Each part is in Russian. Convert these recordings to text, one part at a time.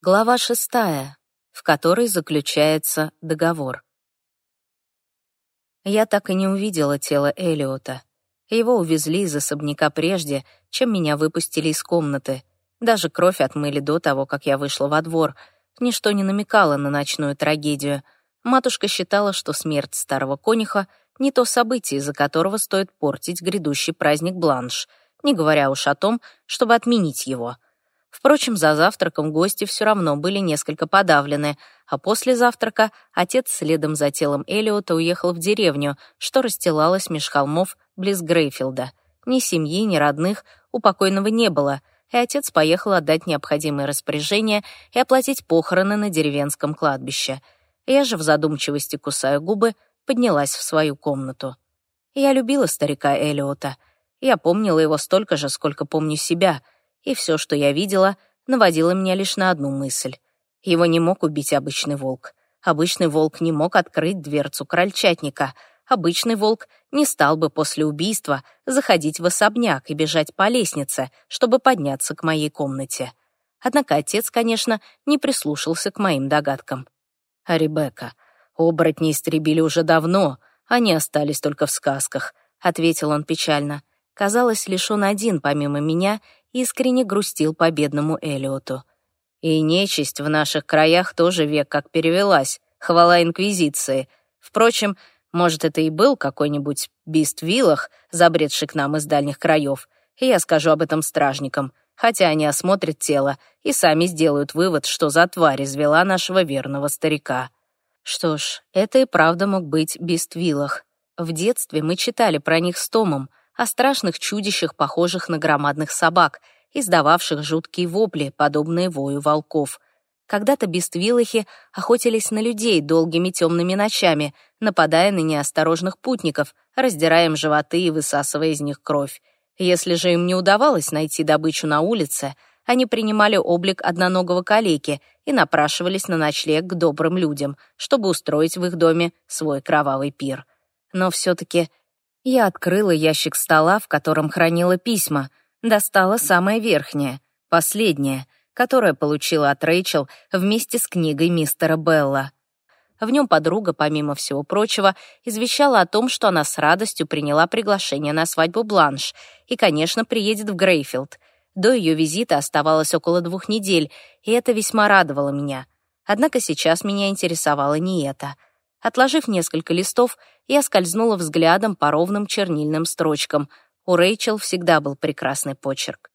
Глава шестая, в которой заключается договор. Я так и не увидела тело Элиота. Его увезли из особняка прежде, чем меня выпустили из комнаты. Даже кровь отмыли до того, как я вышла во двор. Ничто не намекало на ночную трагедию. Матушка считала, что смерть старого конюха — не то событие, из-за которого стоит портить грядущий праздник Бланш, не говоря уж о том, чтобы отменить его — Впрочем, за завтраком гости все равно были несколько подавлены, а после завтрака отец следом за телом Элиота уехал в деревню, что расстилалась меж холмов близ Грейфилда. Ни семьи, ни родных у покойного не было, и отец поехал отдать необходимые распоряжения и оплатить похороны на деревенском кладбище. Я же в задумчивости, кусая губы, поднялась в свою комнату. Я любила старика Элиота. Я помнила его столько же, сколько помню себя — и все, что я видела, наводило меня лишь на одну мысль. Его не мог убить обычный волк. Обычный волк не мог открыть дверцу крольчатника. Обычный волк не стал бы после убийства заходить в особняк и бежать по лестнице, чтобы подняться к моей комнате. Однако отец, конечно, не прислушался к моим догадкам. А Ребекка, оборотни истребили уже давно, они остались только в сказках, — ответил он печально. Казалось, лишь он один, помимо меня, искренне грустил по бедному Элиоту. И нечисть в наших краях тоже век как перевелась, хвала Инквизиции. Впрочем, может, это и был какой-нибудь бист Виллах, забредший к нам из дальних краев, и я скажу об этом стражникам, хотя они осмотрят тело и сами сделают вывод, что за тварь извела нашего верного старика. Что ж, это и правда мог быть бист Виллах. В детстве мы читали про них с Томом, о страшных чудищах, похожих на громадных собак, издававших жуткие вопли, подобные вою волков. Когда-то бествилохи охотились на людей долгими темными ночами, нападая на неосторожных путников, раздирая им животы и высасывая из них кровь. Если же им не удавалось найти добычу на улице, они принимали облик одноногого калеки и напрашивались на ночлег к добрым людям, чтобы устроить в их доме свой кровавый пир. Но все-таки я открыла ящик стола, в котором хранила письма, достала самое верхнее, последнее, которое получила от Рэйчел вместе с книгой мистера Белла. В нем подруга, помимо всего прочего, извещала о том, что она с радостью приняла приглашение на свадьбу Бланш и, конечно, приедет в Грейфилд. До ее визита оставалось около двух недель, и это весьма радовало меня. Однако сейчас меня интересовало не это — Отложив несколько листов, я скользнула взглядом по ровным чернильным строчкам. У Рэйчел всегда был прекрасный почерк.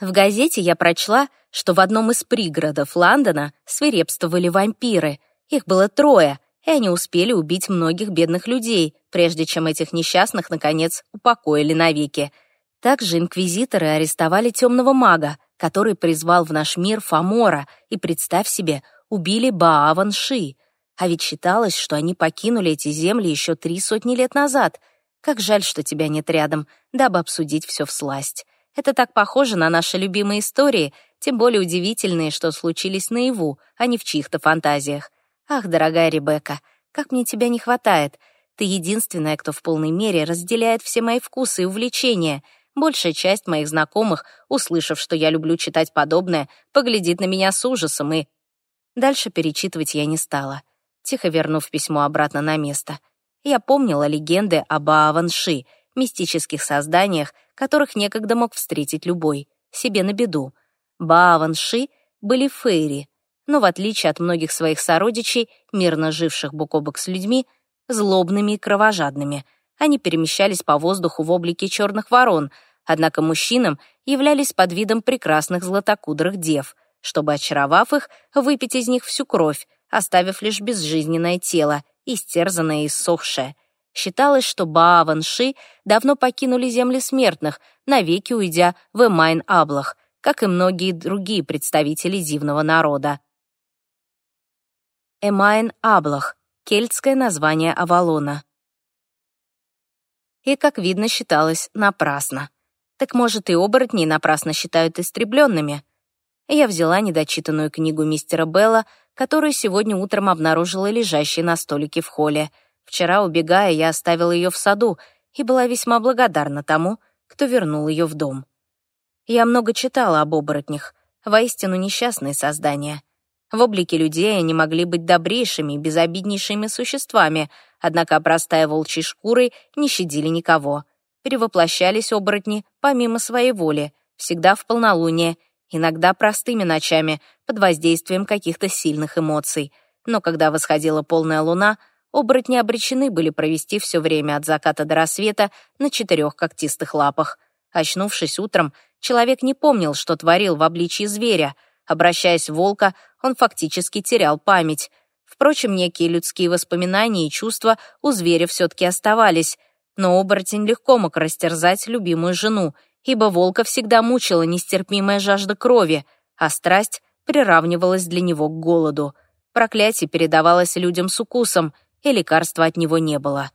В газете я прочла, что в одном из пригородов Лондона свирепствовали вампиры. Их было трое, и они успели убить многих бедных людей, прежде чем этих несчастных, наконец, упокоили навеки. Также инквизиторы арестовали темного мага, который призвал в наш мир Фомора, и, представь себе, убили Бааван Ши — а ведь считалось, что они покинули эти земли еще три сотни лет назад. Как жаль, что тебя нет рядом, дабы обсудить все всласть. Это так похоже на наши любимые истории, тем более удивительные, что случились наяву, а не в чьих-то фантазиях. Ах, дорогая Ребекка, как мне тебя не хватает. Ты единственная, кто в полной мере разделяет все мои вкусы и увлечения. Большая часть моих знакомых, услышав, что я люблю читать подобное, поглядит на меня с ужасом и... Дальше перечитывать я не стала тихо вернув письмо обратно на место. Я помнила легенды об Ааванши, мистических созданиях, которых некогда мог встретить любой, себе на беду. Бааванши были фейри, но в отличие от многих своих сородичей, мирно живших бок о бок с людьми, злобными и кровожадными, они перемещались по воздуху в облике черных ворон, однако мужчинам являлись под видом прекрасных златокудрых дев, чтобы, очаровав их, выпить из них всю кровь, оставив лишь безжизненное тело, истерзанное и иссохшее. Считалось, что Бааванши давно покинули земли смертных, навеки уйдя в Эмайн-Аблах, как и многие другие представители дивного народа. Эмайн-Аблах — кельтское название Авалона. И, как видно, считалось напрасно. Так, может, и оборотни напрасно считают истребленными? Я взяла недочитанную книгу мистера Белла, которую сегодня утром обнаружила лежащей на столике в холле. Вчера, убегая, я оставила ее в саду и была весьма благодарна тому, кто вернул ее в дом. Я много читала об оборотнях. Воистину несчастные создания. В облике людей они могли быть добрейшими, безобиднейшими существами, однако, обрастая волчьей шкурой, не щадили никого. Перевоплощались оборотни помимо своей воли, всегда в полнолуние, иногда простыми ночами, под воздействием каких-то сильных эмоций. Но когда восходила полная луна, оборотни обречены были провести все время от заката до рассвета на четырех когтистых лапах. Очнувшись утром, человек не помнил, что творил в обличье зверя. Обращаясь в волка, он фактически терял память. Впрочем, некие людские воспоминания и чувства у зверя все-таки оставались. Но оборотень легко мог растерзать любимую жену, ибо волка всегда мучила нестерпимая жажда крови, а страсть приравнивалась для него к голоду. Проклятие передавалось людям с укусом, и лекарства от него не было.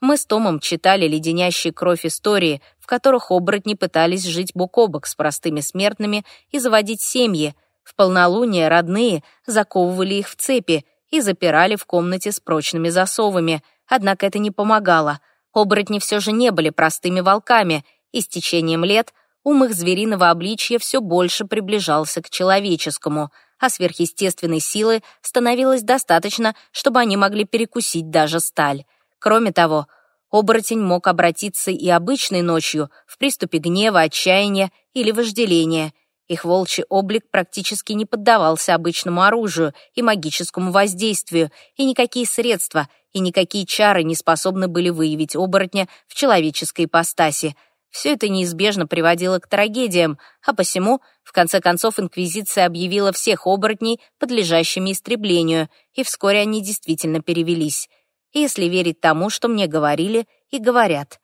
Мы с Томом читали леденящие кровь истории, в которых оборотни пытались жить бок о бок с простыми смертными и заводить семьи. В полнолуние родные заковывали их в цепи и запирали в комнате с прочными засовами. Однако это не помогало. Оборотни все же не были простыми волками, и с течением лет ум их звериного обличья все больше приближался к человеческому, а сверхъестественной силы становилось достаточно, чтобы они могли перекусить даже сталь. Кроме того, оборотень мог обратиться и обычной ночью в приступе гнева, отчаяния или вожделения. Их волчий облик практически не поддавался обычному оружию и магическому воздействию, и никакие средства, и никакие чары не способны были выявить оборотня в человеческой ипостаси. Все это неизбежно приводило к трагедиям, а посему, в конце концов, Инквизиция объявила всех оборотней подлежащими истреблению, и вскоре они действительно перевелись если верить тому, что мне говорили и говорят.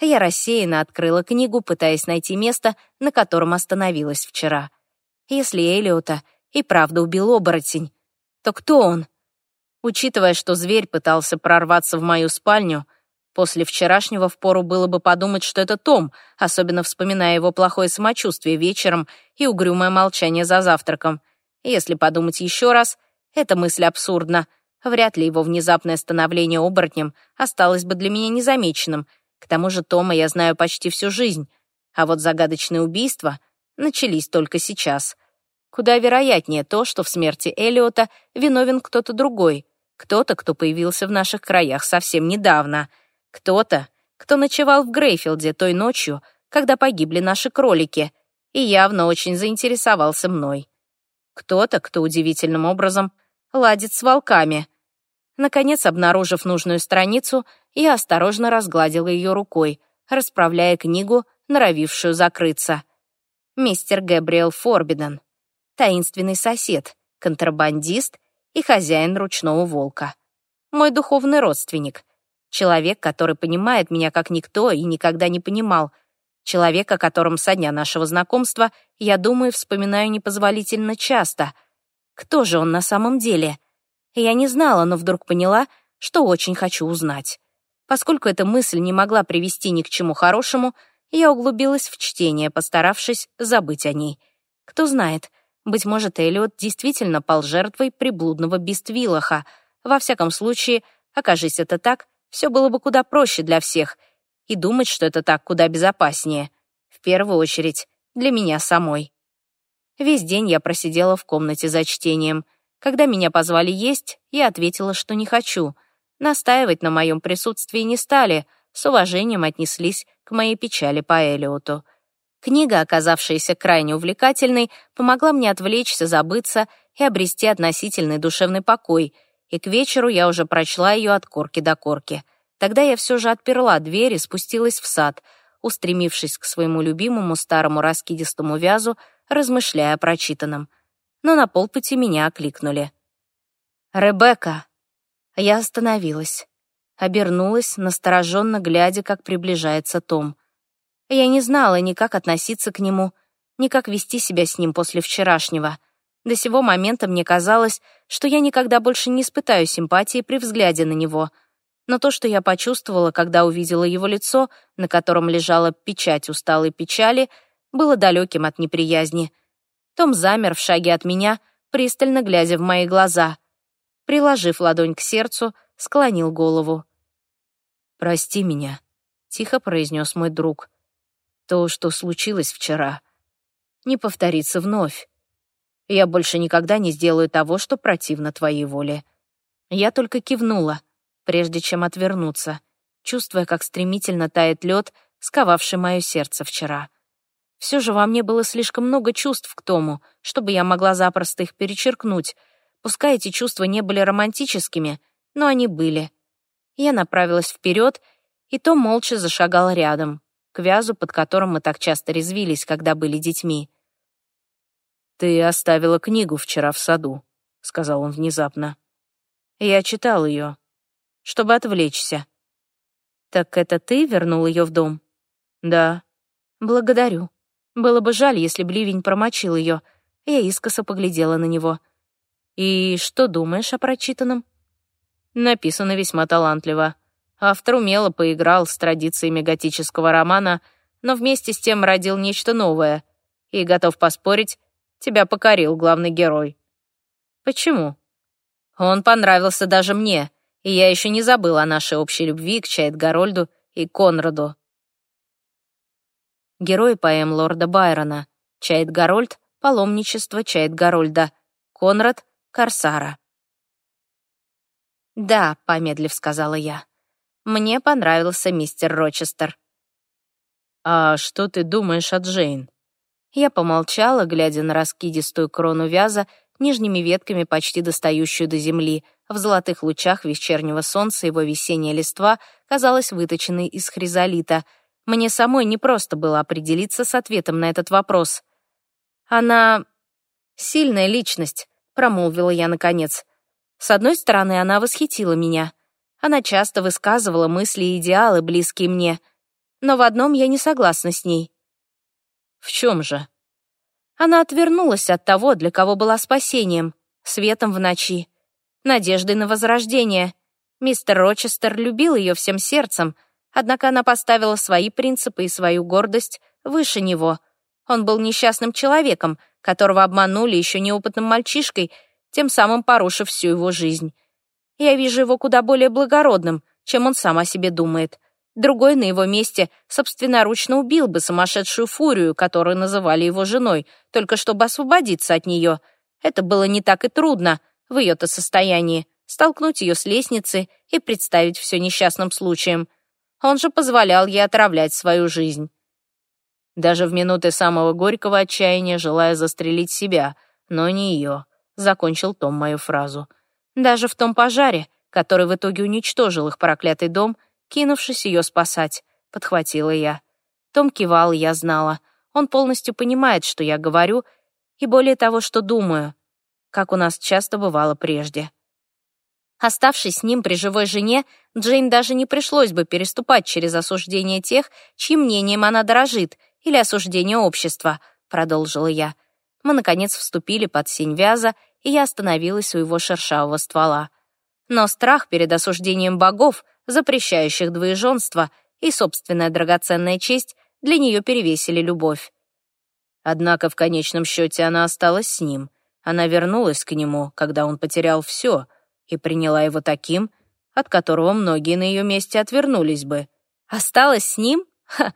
Я рассеянно открыла книгу, пытаясь найти место, на котором остановилась вчера. Если Элиота и правда убил оборотень, то кто он? Учитывая, что зверь пытался прорваться в мою спальню, после вчерашнего впору было бы подумать, что это Том, особенно вспоминая его плохое самочувствие вечером и угрюмое молчание за завтраком. Если подумать еще раз, эта мысль абсурдна — Вряд ли его внезапное становление оборотнем осталось бы для меня незамеченным. К тому же Тома я знаю почти всю жизнь. А вот загадочные убийства начались только сейчас. Куда вероятнее то, что в смерти Элиота виновен кто-то другой. Кто-то, кто появился в наших краях совсем недавно. Кто-то, кто ночевал в Грейфилде той ночью, когда погибли наши кролики, и явно очень заинтересовался мной. Кто-то, кто удивительным образом ладит с волками. Наконец, обнаружив нужную страницу, я осторожно разгладила ее рукой, расправляя книгу, норовившую закрыться. Мистер Гэбриэл Форбиден. Таинственный сосед, контрабандист и хозяин ручного волка. Мой духовный родственник. Человек, который понимает меня как никто и никогда не понимал. Человек, о котором со дня нашего знакомства я думаю вспоминаю непозволительно часто. Кто же он на самом деле? Я не знала, но вдруг поняла, что очень хочу узнать. Поскольку эта мысль не могла привести ни к чему хорошему, я углубилась в чтение, постаравшись забыть о ней. Кто знает, быть может, Эллиот действительно пал жертвой приблудного Биствилаха. Во всяком случае, окажись это так, все было бы куда проще для всех. И думать, что это так, куда безопаснее. В первую очередь, для меня самой. Весь день я просидела в комнате за чтением — когда меня позвали есть, я ответила, что не хочу. Настаивать на моем присутствии не стали, с уважением отнеслись к моей печали по Элиоту. Книга, оказавшаяся крайне увлекательной, помогла мне отвлечься, забыться и обрести относительный душевный покой, и к вечеру я уже прочла ее от корки до корки. Тогда я все же отперла дверь и спустилась в сад, устремившись к своему любимому старому раскидистому вязу, размышляя о прочитанном — но на полпути меня окликнули. «Ребекка!» Я остановилась, обернулась, настороженно глядя, как приближается Том. Я не знала ни как относиться к нему, ни как вести себя с ним после вчерашнего. До сего момента мне казалось, что я никогда больше не испытаю симпатии при взгляде на него. Но то, что я почувствовала, когда увидела его лицо, на котором лежала печать усталой печали, было далеким от неприязни — том замер в шаге от меня, пристально глядя в мои глаза. Приложив ладонь к сердцу, склонил голову. «Прости меня», — тихо произнес мой друг. «То, что случилось вчера, не повторится вновь. Я больше никогда не сделаю того, что противно твоей воле». Я только кивнула, прежде чем отвернуться, чувствуя, как стремительно тает лед, сковавший мое сердце вчера. Все же во мне было слишком много чувств к тому, чтобы я могла запросто их перечеркнуть. Пускай эти чувства не были романтическими, но они были. Я направилась вперед, и Том молча зашагал рядом, к вязу, под которым мы так часто резвились, когда были детьми. «Ты оставила книгу вчера в саду», — сказал он внезапно. «Я читал ее, чтобы отвлечься». «Так это ты вернул ее в дом?» «Да». «Благодарю. Было бы жаль, если бы ливень промочил ее. Я искоса поглядела на него. «И что думаешь о прочитанном?» Написано весьма талантливо. Автор умело поиграл с традициями готического романа, но вместе с тем родил нечто новое. И, готов поспорить, тебя покорил главный герой. Почему? Он понравился даже мне, и я еще не забыл о нашей общей любви к Чайльд-Гарольду и Конраду. Герой поэм лорда Байрона. Чайльд-Гарольд — паломничество Чайльд-Гарольда. Конрад — Корсара. «Да», — помедлив сказала я. «Мне понравился мистер Рочестер». «А что ты думаешь о Джейн?» Я помолчала, глядя на раскидистую крону вяза, нижними ветками почти достающую до земли. В золотых лучах вечернего солнца его весенняя листва казалась выточенной из хризолита — мне самой не просто было определиться с ответом на этот вопрос. «Она сильная личность», — промолвила я наконец. С одной стороны, она восхитила меня. Она часто высказывала мысли и идеалы, близкие мне. Но в одном я не согласна с ней. В чем же? Она отвернулась от того, для кого была спасением, светом в ночи, надеждой на возрождение. Мистер Рочестер любил ее всем сердцем — Однако она поставила свои принципы и свою гордость выше него. Он был несчастным человеком, которого обманули еще неопытным мальчишкой, тем самым порушив всю его жизнь. Я вижу его куда более благородным, чем он сам о себе думает. Другой на его месте собственноручно убил бы сумасшедшую фурию, которую называли его женой, только чтобы освободиться от нее. Это было не так и трудно в ее-то состоянии, столкнуть ее с лестницы и представить все несчастным случаем — он же позволял ей отравлять свою жизнь. Даже в минуты самого горького отчаяния, желая застрелить себя, но не ее, закончил Том мою фразу. Даже в том пожаре, который в итоге уничтожил их проклятый дом, кинувшись ее спасать, подхватила я. Том кивал, я знала. Он полностью понимает, что я говорю, и более того, что думаю, как у нас часто бывало прежде. Оставшись с ним при живой жене, Джейн даже не пришлось бы переступать через осуждение тех, чьим мнением она дорожит, или осуждение общества, продолжила я. Мы, наконец, вступили под сень вяза, и я остановилась у его шершавого ствола. Но страх перед осуждением богов, запрещающих двоеженство, и собственная драгоценная честь для нее перевесили любовь. Однако в конечном счете она осталась с ним. Она вернулась к нему, когда он потерял все — и приняла его таким, от которого многие на ее месте отвернулись бы. Осталась с ним? Ха,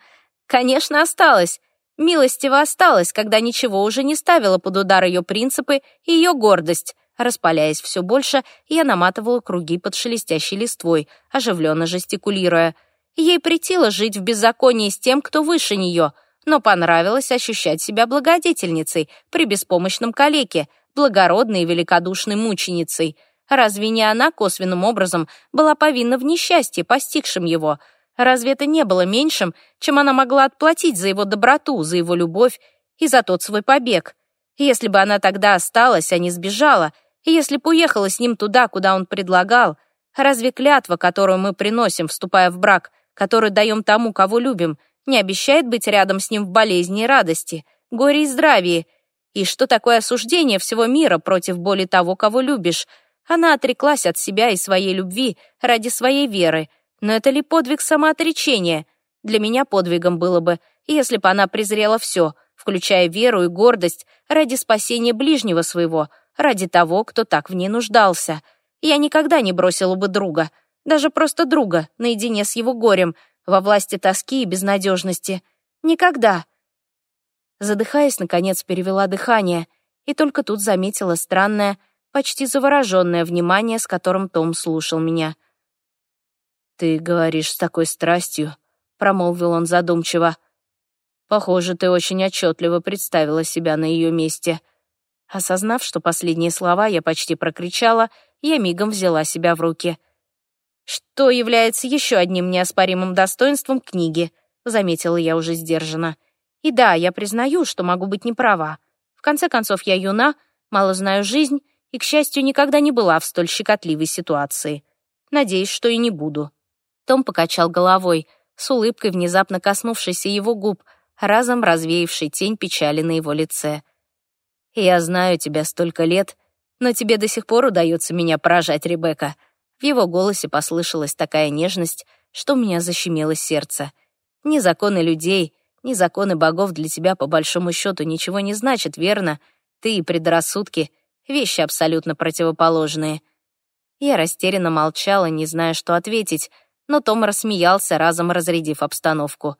конечно, осталась. Милостиво осталась, когда ничего уже не ставило под удар ее принципы и ее гордость. Распаляясь все больше, я наматывала круги под шелестящей листвой, оживленно жестикулируя. Ей притило жить в беззаконии с тем, кто выше нее, но понравилось ощущать себя благодетельницей при беспомощном калеке, благородной и великодушной мученицей — Разве не она косвенным образом была повинна в несчастье, постигшем его? Разве это не было меньшим, чем она могла отплатить за его доброту, за его любовь и за тот свой побег? Если бы она тогда осталась, а не сбежала, и если бы уехала с ним туда, куда он предлагал, разве клятва, которую мы приносим, вступая в брак, которую даем тому, кого любим, не обещает быть рядом с ним в болезни и радости, горе и здравии? И что такое осуждение всего мира против боли того, кого любишь — она отреклась от себя и своей любви ради своей веры. Но это ли подвиг самоотречения? Для меня подвигом было бы, если бы она презрела все, включая веру и гордость, ради спасения ближнего своего, ради того, кто так в ней нуждался. Я никогда не бросила бы друга, даже просто друга, наедине с его горем, во власти тоски и безнадежности. Никогда. Задыхаясь, наконец, перевела дыхание, и только тут заметила странное, почти завороженное внимание, с которым Том слушал меня. «Ты говоришь с такой страстью», — промолвил он задумчиво. «Похоже, ты очень отчетливо представила себя на ее месте». Осознав, что последние слова я почти прокричала, я мигом взяла себя в руки. «Что является еще одним неоспоримым достоинством книги», — заметила я уже сдержанно. «И да, я признаю, что могу быть неправа. В конце концов, я юна, мало знаю жизнь и, к счастью, никогда не была в столь щекотливой ситуации. Надеюсь, что и не буду». Том покачал головой, с улыбкой внезапно коснувшейся его губ, разом развеявшей тень печали на его лице. «Я знаю тебя столько лет, но тебе до сих пор удается меня поражать, Ребекка». В его голосе послышалась такая нежность, что у меня защемило сердце. Ни законы людей, ни законы богов для тебя по большому счету ничего не значат, верно? Ты и предрассудки — вещи абсолютно противоположные. Я растерянно молчала, не зная, что ответить, но Том рассмеялся, разом разрядив обстановку.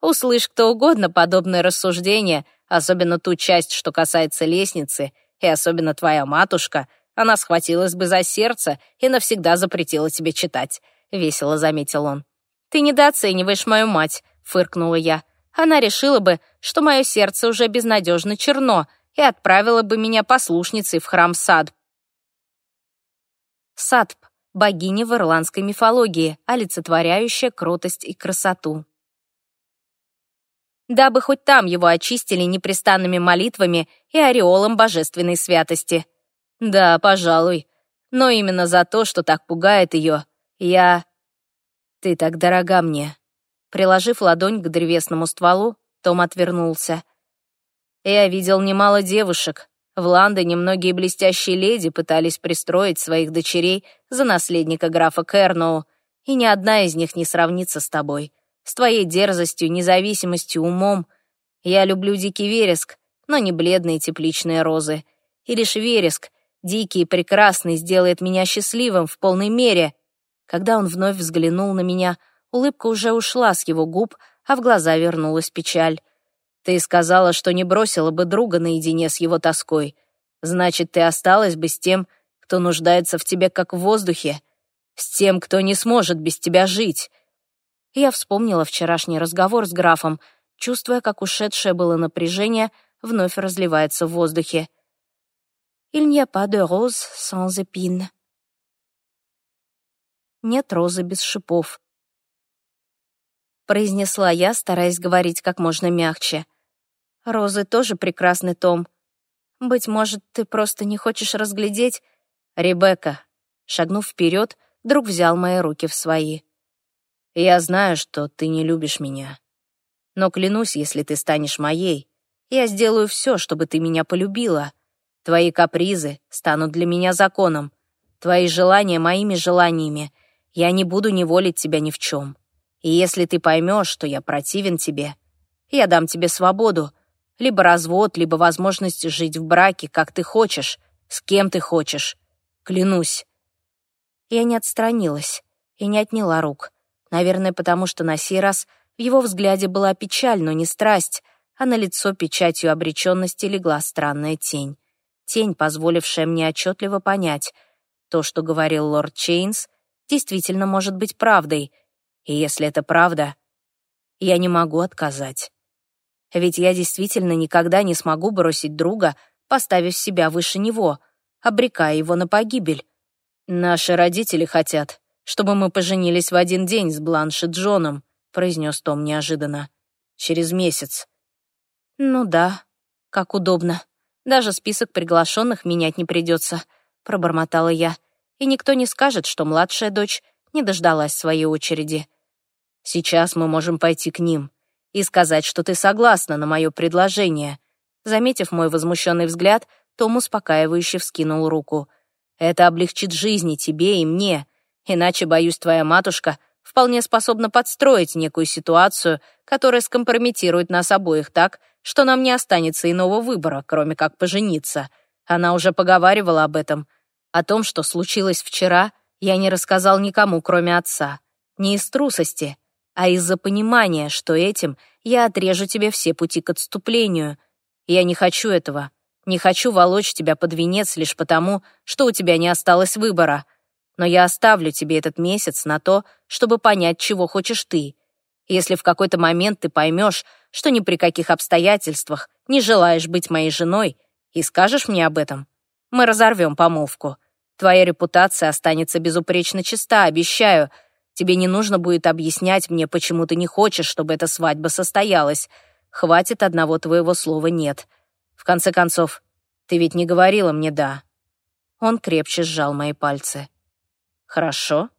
Услышь кто угодно подобное рассуждение, особенно ту часть, что касается лестницы, и особенно твоя матушка, она схватилась бы за сердце и навсегда запретила тебе читать», — весело заметил он. «Ты недооцениваешь мою мать», — фыркнула я. «Она решила бы, что мое сердце уже безнадежно черно, и отправила бы меня послушницей в храм Сад. Садб — богиня в ирландской мифологии, олицетворяющая кротость и красоту дабы хоть там его очистили непрестанными молитвами и ореолом божественной святости. Да, пожалуй. Но именно за то, что так пугает ее, я... Ты так дорога мне. Приложив ладонь к древесному стволу, Том отвернулся. Я видел немало девушек. В Лондоне многие блестящие леди пытались пристроить своих дочерей за наследника графа Керноу, и ни одна из них не сравнится с тобой с твоей дерзостью, независимостью, умом. Я люблю дикий вереск, но не бледные тепличные розы. И лишь вереск, дикий и прекрасный, сделает меня счастливым в полной мере. Когда он вновь взглянул на меня, улыбка уже ушла с его губ, а в глаза вернулась печаль. Ты сказала, что не бросила бы друга наедине с его тоской. Значит, ты осталась бы с тем, кто нуждается в тебе как в воздухе, с тем, кто не сможет без тебя жить. Я вспомнила вчерашний разговор с графом, чувствуя, как ушедшее было напряжение вновь разливается в воздухе. «Il n'y a pas de rose sans épines». «Нет розы без шипов», — произнесла я, стараясь говорить как можно мягче. «Розы тоже прекрасный Том. Быть может, ты просто не хочешь разглядеть...» «Ребекка», шагнув вперед, друг взял мои руки в свои. Я знаю, что ты не любишь меня. Но клянусь, если ты станешь моей, я сделаю все, чтобы ты меня полюбила. Твои капризы станут для меня законом. Твои желания моими желаниями. Я не буду неволить тебя ни в чем. И если ты поймешь, что я противен тебе, я дам тебе свободу. Либо развод, либо возможность жить в браке, как ты хочешь, с кем ты хочешь. Клянусь. Я не отстранилась и не отняла рук. Наверное, потому что на сей раз в его взгляде была печаль, но не страсть, а на лицо печатью обреченности легла странная тень. Тень, позволившая мне отчетливо понять, то, что говорил лорд Чейнс, действительно может быть правдой. И если это правда, я не могу отказать. Ведь я действительно никогда не смогу бросить друга, поставив себя выше него, обрекая его на погибель. Наши родители хотят, чтобы мы поженились в один день с Бланш и Джоном», — произнес Том неожиданно. «Через месяц». «Ну да, как удобно. Даже список приглашенных менять не придется», — пробормотала я. «И никто не скажет, что младшая дочь не дождалась своей очереди. Сейчас мы можем пойти к ним и сказать, что ты согласна на мое предложение». Заметив мой возмущенный взгляд, том успокаивающе вскинул руку. «Это облегчит жизни тебе и мне. Иначе, боюсь, твоя матушка вполне способна подстроить некую ситуацию, которая скомпрометирует нас обоих так, что нам не останется иного выбора, кроме как пожениться. Она уже поговаривала об этом. О том, что случилось вчера, я не рассказал никому, кроме отца. Не из трусости, а из-за понимания, что этим я отрежу тебе все пути к отступлению. Я не хочу этого. Не хочу волочь тебя под венец лишь потому, что у тебя не осталось выбора. Но я оставлю тебе этот месяц на то, чтобы понять, чего хочешь ты. Если в какой-то момент ты поймешь, что ни при каких обстоятельствах не желаешь быть моей женой, и скажешь мне об этом, мы разорвем помолвку. Твоя репутация останется безупречно чиста, обещаю. Тебе не нужно будет объяснять мне, почему ты не хочешь, чтобы эта свадьба состоялась. Хватит одного твоего слова «нет». В конце концов, ты ведь не говорила мне «да». Он крепче сжал мои пальцы. Хорошо.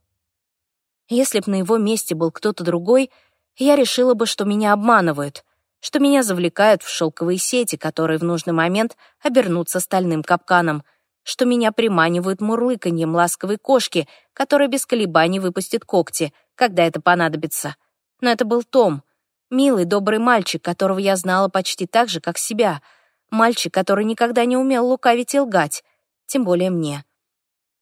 Если б на его месте был кто-то другой, я решила бы, что меня обманывают, что меня завлекают в шелковые сети, которые в нужный момент обернутся стальным капканом, что меня приманивают мурлыканьем ласковой кошки, которая без колебаний выпустит когти, когда это понадобится. Но это был Том, милый, добрый мальчик, которого я знала почти так же, как себя, мальчик, который никогда не умел лукавить и лгать, тем более мне.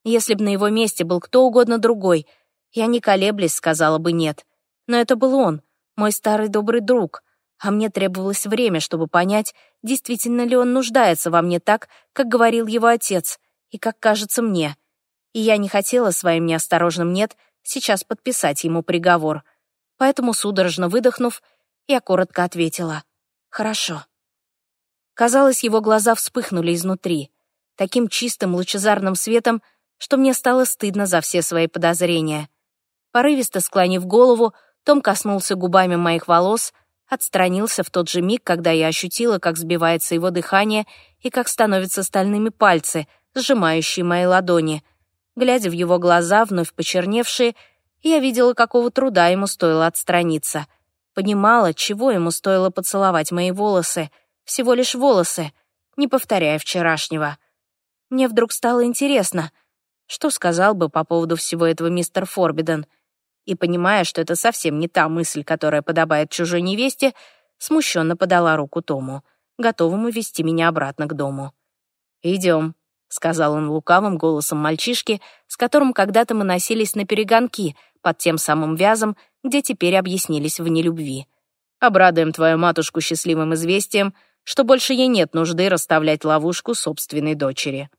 Если бы на его месте был кто угодно другой, я не колеблясь сказала бы «нет». Но это был он, мой старый добрый друг, а мне требовалось время, чтобы понять, действительно ли он нуждается во мне так, как говорил его отец, и как кажется мне. И я не хотела своим неосторожным «нет» сейчас подписать ему приговор. Поэтому, судорожно выдохнув, я коротко ответила «Хорошо». Казалось, его глаза вспыхнули изнутри, таким чистым лучезарным светом, что мне стало стыдно за все свои подозрения. Порывисто склонив голову, Том коснулся губами моих волос, отстранился в тот же миг, когда я ощутила, как сбивается его дыхание и как становятся стальными пальцы, сжимающие мои ладони. Глядя в его глаза, вновь почерневшие, я видела, какого труда ему стоило отстраниться. Понимала, чего ему стоило поцеловать мои волосы. Всего лишь волосы, не повторяя вчерашнего. Мне вдруг стало интересно — что сказал бы по поводу всего этого мистер Форбиден? И, понимая, что это совсем не та мысль, которая подобает чужой невесте, смущенно подала руку Тому, готовому вести меня обратно к дому. «Идем», — сказал он лукавым голосом мальчишки, с которым когда-то мы носились на перегонки под тем самым вязом, где теперь объяснились в нелюбви. «Обрадуем твою матушку счастливым известием, что больше ей нет нужды расставлять ловушку собственной дочери».